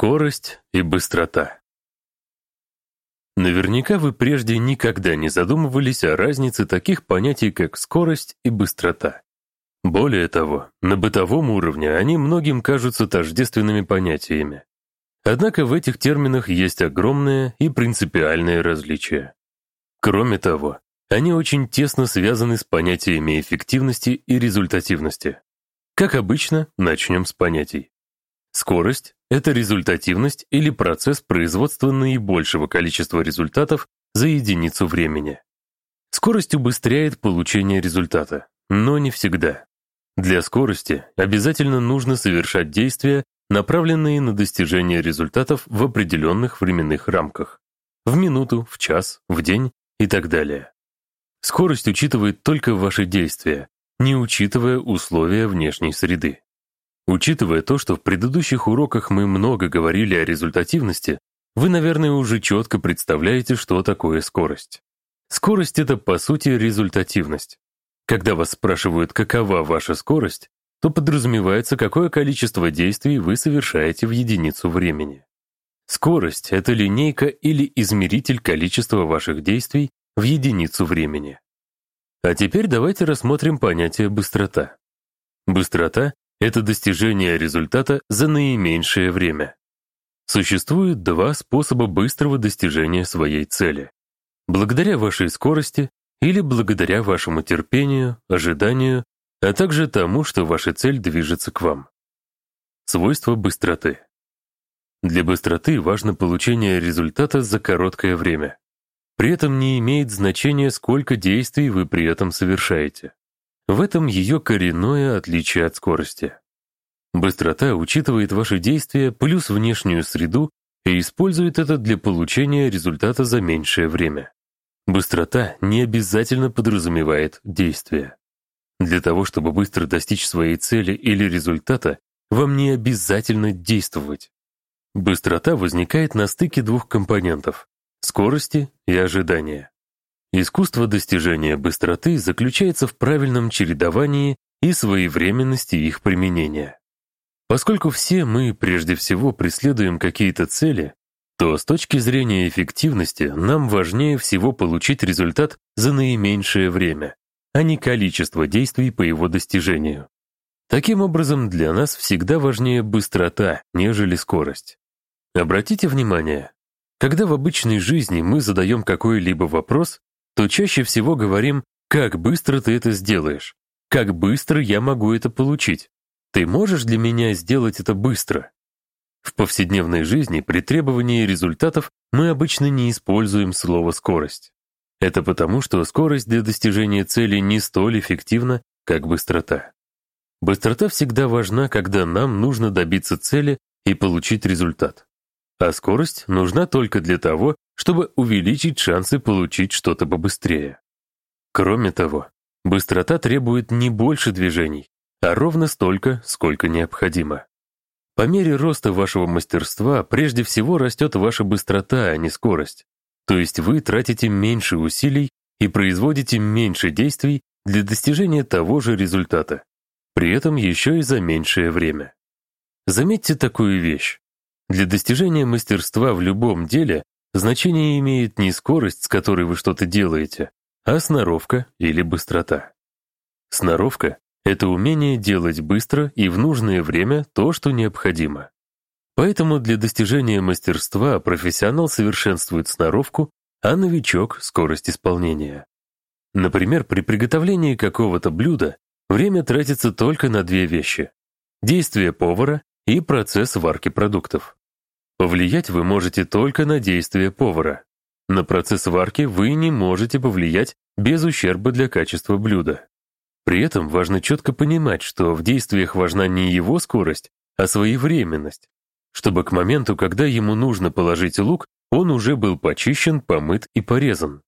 Скорость и быстрота. Наверняка вы прежде никогда не задумывались о разнице таких понятий, как скорость и быстрота. Более того, на бытовом уровне они многим кажутся тождественными понятиями. Однако в этих терминах есть огромное и принципиальное различие. Кроме того, они очень тесно связаны с понятиями эффективности и результативности. Как обычно, начнем с понятий. Скорость — это результативность или процесс производства наибольшего количества результатов за единицу времени. Скорость убыстряет получение результата, но не всегда. Для скорости обязательно нужно совершать действия, направленные на достижение результатов в определенных временных рамках. В минуту, в час, в день и так далее. Скорость учитывает только ваши действия, не учитывая условия внешней среды. Учитывая то, что в предыдущих уроках мы много говорили о результативности, вы, наверное, уже четко представляете, что такое скорость. Скорость — это, по сути, результативность. Когда вас спрашивают, какова ваша скорость, то подразумевается, какое количество действий вы совершаете в единицу времени. Скорость — это линейка или измеритель количества ваших действий в единицу времени. А теперь давайте рассмотрим понятие «быстрота». Быстрота это достижение результата за наименьшее время. Существует два способа быстрого достижения своей цели. Благодаря вашей скорости или благодаря вашему терпению, ожиданию, а также тому, что ваша цель движется к вам. Свойства быстроты. Для быстроты важно получение результата за короткое время. При этом не имеет значения, сколько действий вы при этом совершаете. В этом ее коренное отличие от скорости. Быстрота учитывает ваши действия плюс внешнюю среду и использует это для получения результата за меньшее время. Быстрота не обязательно подразумевает действие. Для того, чтобы быстро достичь своей цели или результата, вам не обязательно действовать. Быстрота возникает на стыке двух компонентов — скорости и ожидания. Искусство достижения быстроты заключается в правильном чередовании и своевременности их применения. Поскольку все мы прежде всего преследуем какие-то цели, то с точки зрения эффективности нам важнее всего получить результат за наименьшее время, а не количество действий по его достижению. Таким образом, для нас всегда важнее быстрота, нежели скорость. Обратите внимание, когда в обычной жизни мы задаем какой-либо вопрос, то чаще всего говорим «как быстро ты это сделаешь», «как быстро я могу это получить», «ты можешь для меня сделать это быстро». В повседневной жизни при требовании результатов мы обычно не используем слово «скорость». Это потому, что скорость для достижения цели не столь эффективна, как быстрота. Быстрота всегда важна, когда нам нужно добиться цели и получить результат. А скорость нужна только для того, чтобы увеличить шансы получить что-то побыстрее. Кроме того, быстрота требует не больше движений, а ровно столько, сколько необходимо. По мере роста вашего мастерства прежде всего растет ваша быстрота, а не скорость. То есть вы тратите меньше усилий и производите меньше действий для достижения того же результата, при этом еще и за меньшее время. Заметьте такую вещь. Для достижения мастерства в любом деле Значение имеет не скорость, с которой вы что-то делаете, а сноровка или быстрота. Сноровка — это умение делать быстро и в нужное время то, что необходимо. Поэтому для достижения мастерства профессионал совершенствует сноровку, а новичок — скорость исполнения. Например, при приготовлении какого-то блюда время тратится только на две вещи — действие повара и процесс варки продуктов. Повлиять вы можете только на действия повара. На процесс варки вы не можете повлиять без ущерба для качества блюда. При этом важно четко понимать, что в действиях важна не его скорость, а своевременность, чтобы к моменту, когда ему нужно положить лук, он уже был почищен, помыт и порезан.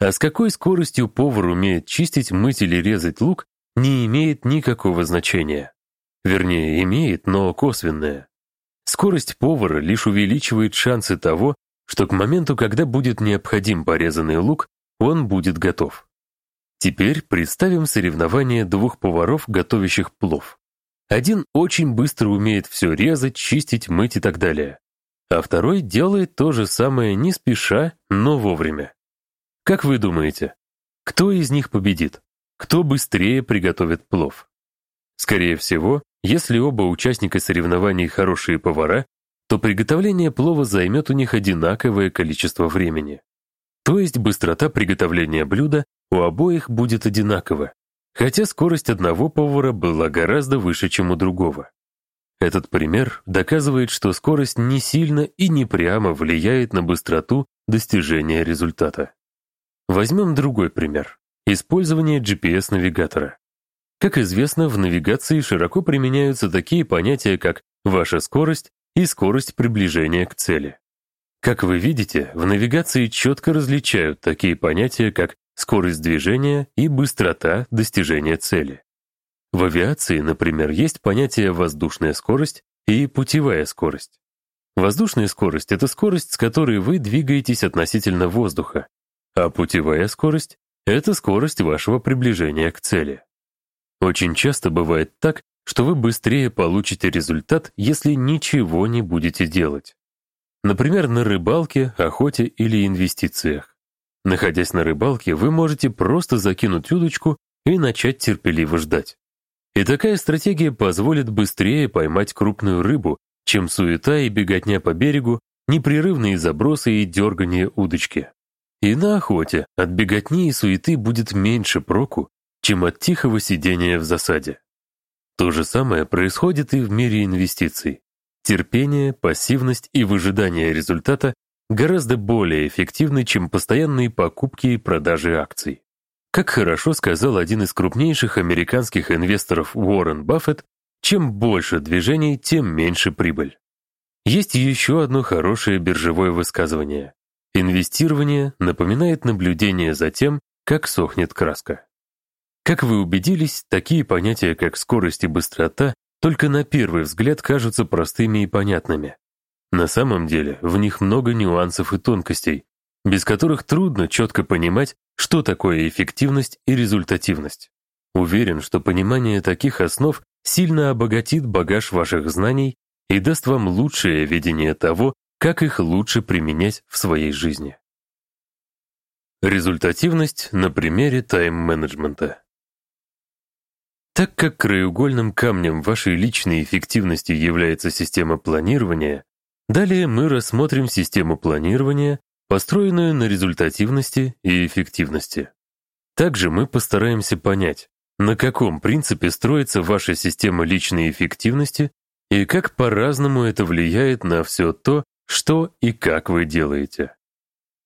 А с какой скоростью повар умеет чистить, мыть или резать лук, не имеет никакого значения. Вернее, имеет, но косвенное. Скорость повара лишь увеличивает шансы того, что к моменту, когда будет необходим порезанный лук, он будет готов. Теперь представим соревнование двух поваров, готовящих плов. Один очень быстро умеет все резать, чистить, мыть и так далее. а второй делает то же самое не спеша, но вовремя. Как вы думаете, кто из них победит? Кто быстрее приготовит плов? Скорее всего, если оба участника соревнований хорошие повара, то приготовление плова займет у них одинаковое количество времени. То есть быстрота приготовления блюда у обоих будет одинакова, хотя скорость одного повара была гораздо выше, чем у другого. Этот пример доказывает, что скорость не сильно и не прямо влияет на быстроту достижения результата. Возьмем другой пример – использование GPS-навигатора. Как известно, в навигации широко применяются такие понятия, как ваша скорость и скорость приближения к цели. Как вы видите, в навигации четко различают такие понятия, как скорость движения и быстрота достижения цели. В авиации, например, есть понятие воздушная скорость и путевая скорость. Воздушная скорость — это скорость, с которой вы двигаетесь относительно воздуха, а путевая скорость — это скорость вашего приближения к цели. Очень часто бывает так, что вы быстрее получите результат, если ничего не будете делать. Например, на рыбалке, охоте или инвестициях. Находясь на рыбалке, вы можете просто закинуть удочку и начать терпеливо ждать. И такая стратегия позволит быстрее поймать крупную рыбу, чем суета и беготня по берегу, непрерывные забросы и дергание удочки. И на охоте от беготни и суеты будет меньше проку, чем от тихого сидения в засаде. То же самое происходит и в мире инвестиций. Терпение, пассивность и выжидание результата гораздо более эффективны, чем постоянные покупки и продажи акций. Как хорошо сказал один из крупнейших американских инвесторов Уоррен Баффет, чем больше движений, тем меньше прибыль. Есть еще одно хорошее биржевое высказывание. Инвестирование напоминает наблюдение за тем, как сохнет краска. Как вы убедились, такие понятия, как скорость и быстрота, только на первый взгляд кажутся простыми и понятными. На самом деле в них много нюансов и тонкостей, без которых трудно четко понимать, что такое эффективность и результативность. Уверен, что понимание таких основ сильно обогатит багаж ваших знаний и даст вам лучшее видение того, как их лучше применять в своей жизни. Результативность на примере тайм-менеджмента. Так как краеугольным камнем вашей личной эффективности является система планирования, далее мы рассмотрим систему планирования, построенную на результативности и эффективности. Также мы постараемся понять, на каком принципе строится ваша система личной эффективности и как по-разному это влияет на все то, что и как вы делаете.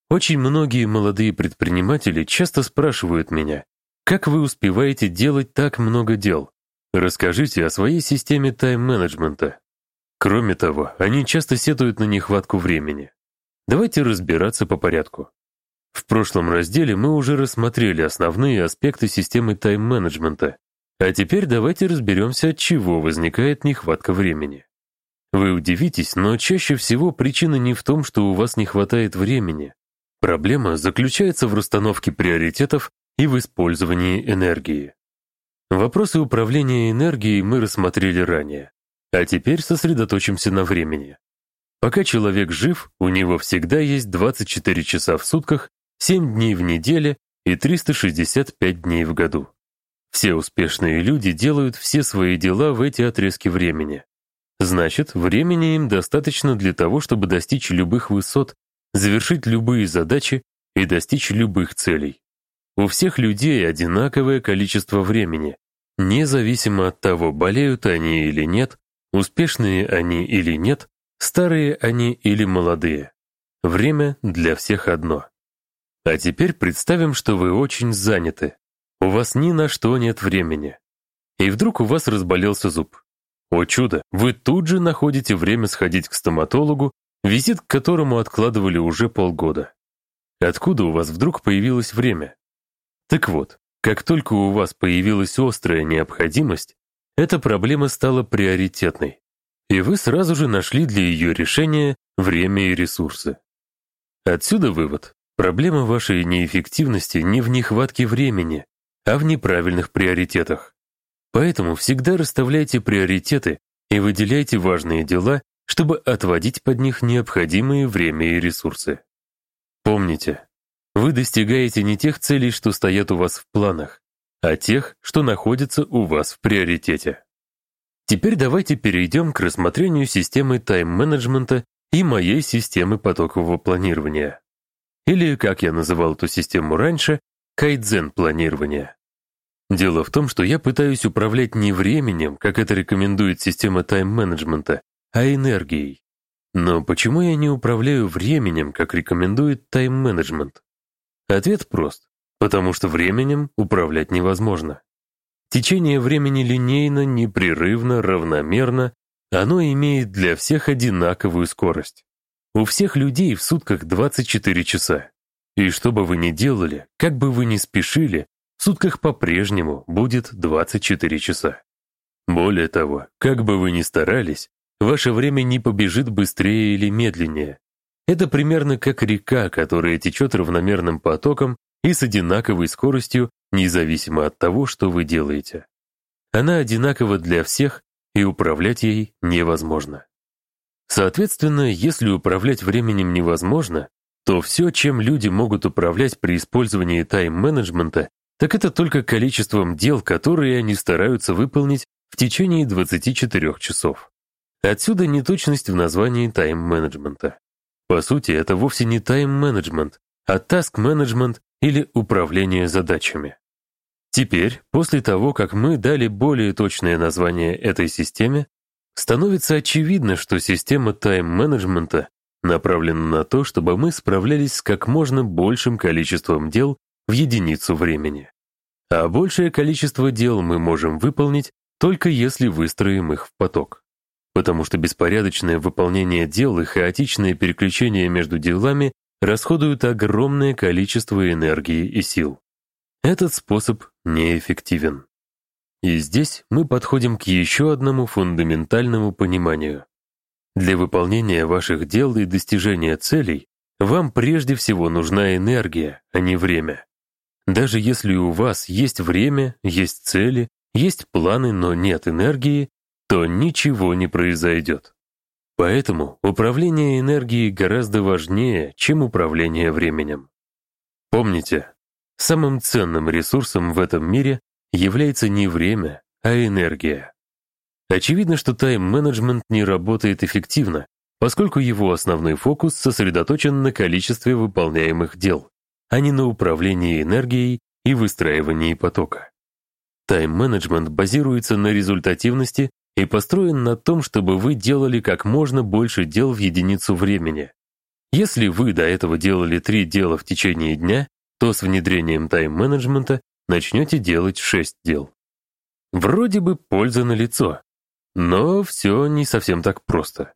Очень многие молодые предприниматели часто спрашивают меня, как вы успеваете делать так много дел? Расскажите о своей системе тайм-менеджмента. Кроме того, они часто сетуют на нехватку времени. Давайте разбираться по порядку. В прошлом разделе мы уже рассмотрели основные аспекты системы тайм-менеджмента, а теперь давайте разберемся, от чего возникает нехватка времени. Вы удивитесь, но чаще всего причина не в том, что у вас не хватает времени. Проблема заключается в расстановке приоритетов и в использовании энергии. Вопросы управления энергией мы рассмотрели ранее, а теперь сосредоточимся на времени. Пока человек жив, у него всегда есть 24 часа в сутках, 7 дней в неделе и 365 дней в году. Все успешные люди делают все свои дела в эти отрезки времени. Значит, времени им достаточно для того, чтобы достичь любых высот, завершить любые задачи и достичь любых целей. У всех людей одинаковое количество времени, независимо от того, болеют они или нет, успешные они или нет, старые они или молодые. Время для всех одно. А теперь представим, что вы очень заняты. У вас ни на что нет времени. И вдруг у вас разболелся зуб. О чудо, вы тут же находите время сходить к стоматологу, визит к которому откладывали уже полгода. Откуда у вас вдруг появилось время? Так вот, как только у вас появилась острая необходимость, эта проблема стала приоритетной, и вы сразу же нашли для ее решения время и ресурсы. Отсюда вывод. Проблема вашей неэффективности не в нехватке времени, а в неправильных приоритетах. Поэтому всегда расставляйте приоритеты и выделяйте важные дела, чтобы отводить под них необходимые время и ресурсы. Помните, вы достигаете не тех целей, что стоят у вас в планах, а тех, что находятся у вас в приоритете. Теперь давайте перейдем к рассмотрению системы тайм-менеджмента и моей системы потокового планирования. Или, как я называл эту систему раньше, кайдзен-планирования. Дело в том, что я пытаюсь управлять не временем, как это рекомендует система тайм-менеджмента, а энергией. Но почему я не управляю временем, как рекомендует тайм-менеджмент? Ответ прост. Потому что временем управлять невозможно. Течение времени линейно, непрерывно, равномерно, оно имеет для всех одинаковую скорость. У всех людей в сутках 24 часа. И что бы вы ни делали, как бы вы ни спешили, в сутках по-прежнему будет 24 часа. Более того, как бы вы ни старались, ваше время не побежит быстрее или медленнее. Это примерно как река, которая течет равномерным потоком и с одинаковой скоростью, независимо от того, что вы делаете. Она одинакова для всех, и управлять ей невозможно. Соответственно, если управлять временем невозможно, то все, чем люди могут управлять при использовании тайм-менеджмента, так это только количеством дел, которые они стараются выполнить в течение 24 часов. Отсюда неточность в названии тайм-менеджмента. По сути, это вовсе не тайм-менеджмент, а таск-менеджмент или управление задачами. Теперь, после того, как мы дали более точное название этой системе, становится очевидно, что система тайм-менеджмента направлена на то, чтобы мы справлялись с как можно большим количеством дел в единицу времени. А большее количество дел мы можем выполнить только если выстроим их в поток. Потому что беспорядочное выполнение дел и хаотичное переключение между делами расходуют огромное количество энергии и сил. Этот способ неэффективен. И здесь мы подходим к еще одному фундаментальному пониманию. Для выполнения ваших дел и достижения целей вам прежде всего нужна энергия, а не время. Даже если у вас есть время, есть цели, есть планы, но нет энергии, то ничего не произойдет. Поэтому управление энергией гораздо важнее, чем управление временем. Помните, самым ценным ресурсом в этом мире является не время, а энергия. Очевидно, что тайм-менеджмент не работает эффективно, поскольку его основной фокус сосредоточен на количестве выполняемых дел, а не на управлении энергией и выстраивании потока. Тайм-менеджмент базируется на результативности и построен на том, чтобы вы делали как можно больше дел в единицу времени. Если вы до этого делали три дела в течение дня, то с внедрением тайм-менеджмента начнете делать шесть дел. Вроде бы польза на лицо, но все не совсем так просто.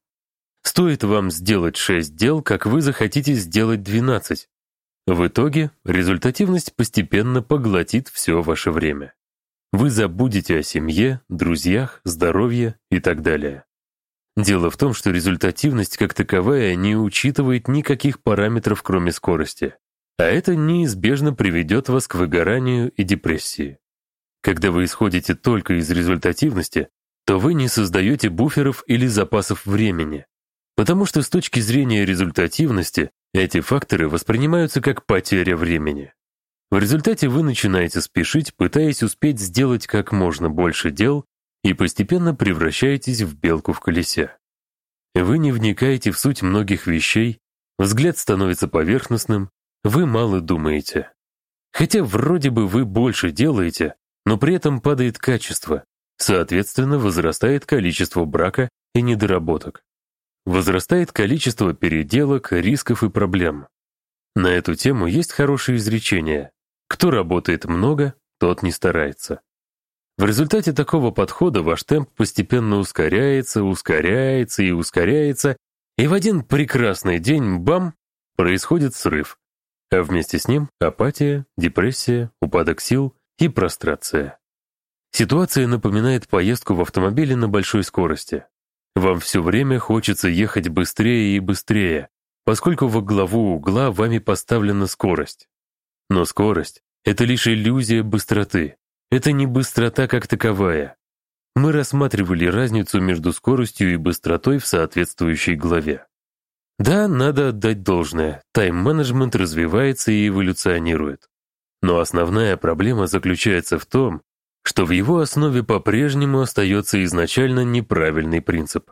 Стоит вам сделать шесть дел, как вы захотите сделать 12, в итоге результативность постепенно поглотит все ваше время. Вы забудете о семье, друзьях, здоровье и так далее. Дело в том, что результативность как таковая не учитывает никаких параметров, кроме скорости, а это неизбежно приведет вас к выгоранию и депрессии. Когда вы исходите только из результативности, то вы не создаете буферов или запасов времени, потому что с точки зрения результативности эти факторы воспринимаются как потеря времени. В результате вы начинаете спешить, пытаясь успеть сделать как можно больше дел и постепенно превращаетесь в белку в колесе. Вы не вникаете в суть многих вещей, взгляд становится поверхностным, вы мало думаете. Хотя вроде бы вы больше делаете, но при этом падает качество, соответственно возрастает количество брака и недоработок возрастает количество переделок, рисков и проблем. На эту тему есть хорошее изречение «Кто работает много, тот не старается». В результате такого подхода ваш темп постепенно ускоряется, ускоряется и ускоряется, и в один прекрасный день, бам, происходит срыв, а вместе с ним апатия, депрессия, упадок сил и прострация. Ситуация напоминает поездку в автомобиле на большой скорости. Вам все время хочется ехать быстрее и быстрее, поскольку во главу угла вами поставлена скорость. Но скорость — это лишь иллюзия быстроты. Это не быстрота как таковая. мы рассматривали разницу между скоростью и быстротой в соответствующей главе. Да, надо отдать должное, тайм-менеджмент развивается и эволюционирует. Но основная проблема заключается в том, что в его основе по-прежнему остается изначально неправильный принцип.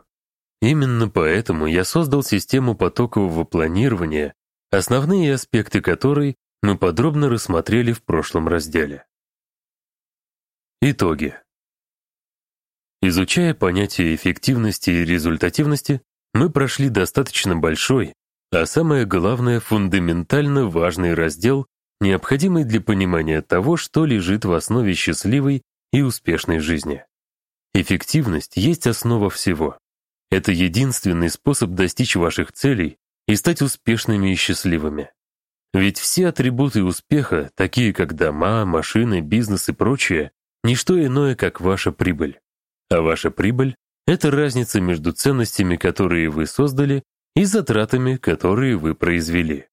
Именно поэтому я создал систему потокового планирования, основные аспекты которой мы подробно рассмотрели в прошлом разделе. Итоги. Изучая понятия эффективности и результативности, мы прошли достаточно большой, а самое главное, фундаментально важный раздел, необходимый для понимания того, что лежит в основе счастливой и успешной жизни. Эффективность есть основа всего. Это единственный способ достичь ваших целей и стать успешными и счастливыми. Ведь все атрибуты успеха, такие как дома, машины, бизнес и прочее, не что иное, как ваша прибыль. А ваша прибыль — это разница между ценностями, которые вы создали, и затратами, которые вы произвели.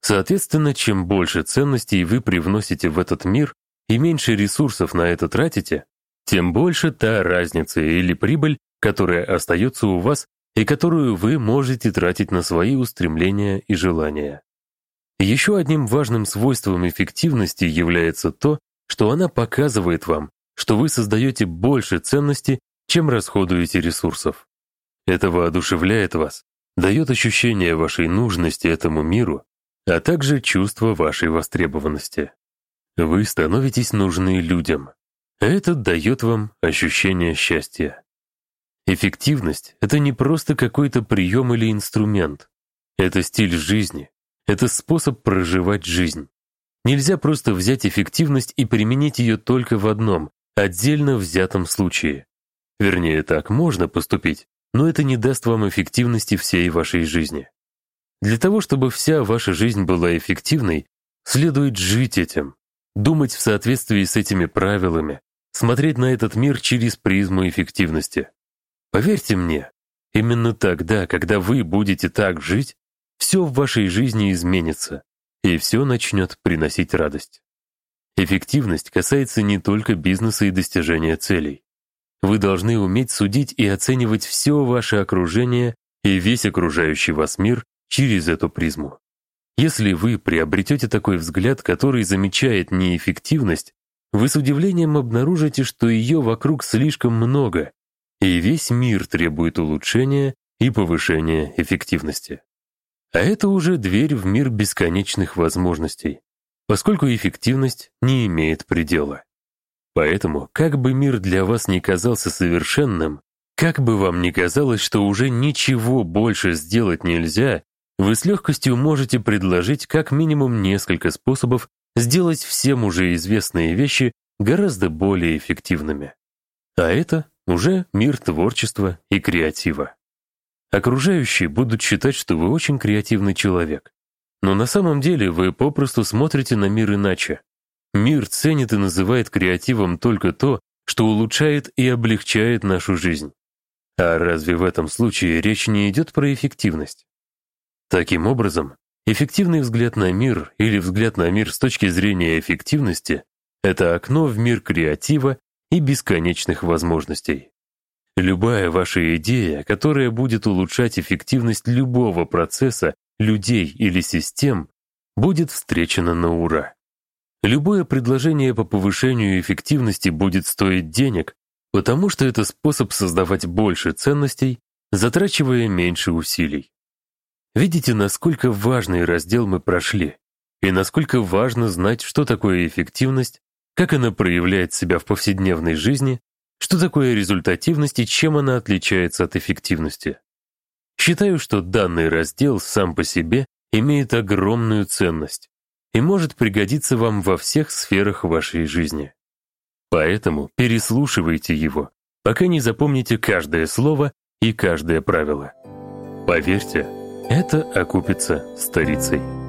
Соответственно, чем больше ценностей вы привносите в этот мир и меньше ресурсов на это тратите, тем больше та разница или прибыль, которая остается у вас и которую вы можете тратить на свои устремления и желания. Еще одним важным свойством эффективности является то, что она показывает вам, что вы создаете больше ценности, чем расходуете ресурсов. Это воодушевляет вас, дает ощущение вашей нужности этому миру, а также чувство вашей востребованности. Вы становитесь нужны людям. Это дает вам ощущение счастья. Эффективность — это не просто какой-то прием или инструмент. Это стиль жизни. Это способ проживать жизнь. Нельзя просто взять эффективность и применить ее только в одном, отдельно взятом случае. Вернее, так можно поступить, но это не даст вам эффективности всей вашей жизни. Для того, чтобы вся ваша жизнь была эффективной, следует жить этим, думать в соответствии с этими правилами, смотреть на этот мир через призму эффективности. Поверьте мне, именно тогда, когда вы будете так жить, все в вашей жизни изменится, и все начнет приносить радость. Эффективность касается не только бизнеса и достижения целей. Вы должны уметь судить и оценивать все ваше окружение и весь окружающий вас мир через эту призму. Если вы приобретете такой взгляд, который замечает неэффективность, вы с удивлением обнаружите, что ее вокруг слишком много, и весь мир требует улучшения и повышения эффективности. А это уже дверь в мир бесконечных возможностей поскольку эффективность не имеет предела. Поэтому, как бы мир для вас не казался совершенным, как бы вам ни казалось, что уже ничего больше сделать нельзя, вы с легкостью можете предложить как минимум несколько способов сделать всем уже известные вещи гораздо более эффективными. А это уже мир творчества и креатива. Окружающие будут считать, что вы очень креативный человек. Но на самом деле вы попросту смотрите на мир иначе. Мир ценит и называет креативом только то, что улучшает и облегчает нашу жизнь. А разве в этом случае речь не идет про эффективность? Таким образом, эффективный взгляд на мир или взгляд на мир с точки зрения эффективности — это окно в мир креатива и бесконечных возможностей. Любая ваша идея, которая будет улучшать эффективность любого процесса людей или систем будет встречено на ура. Любое предложение по повышению эффективности будет стоить денег, потому что это способ создавать больше ценностей, затрачивая меньше усилий. Видите, насколько важный раздел мы прошли, и насколько важно знать, что такое эффективность, как она проявляет себя в повседневной жизни, что такое результативность и чем она отличается от эффективности. Считаю, что данный раздел сам по себе имеет огромную ценность и может пригодиться вам во всех сферах вашей жизни. Поэтому переслушивайте его, пока не запомните каждое слово и каждое правило. Поверьте, это окупится старицей.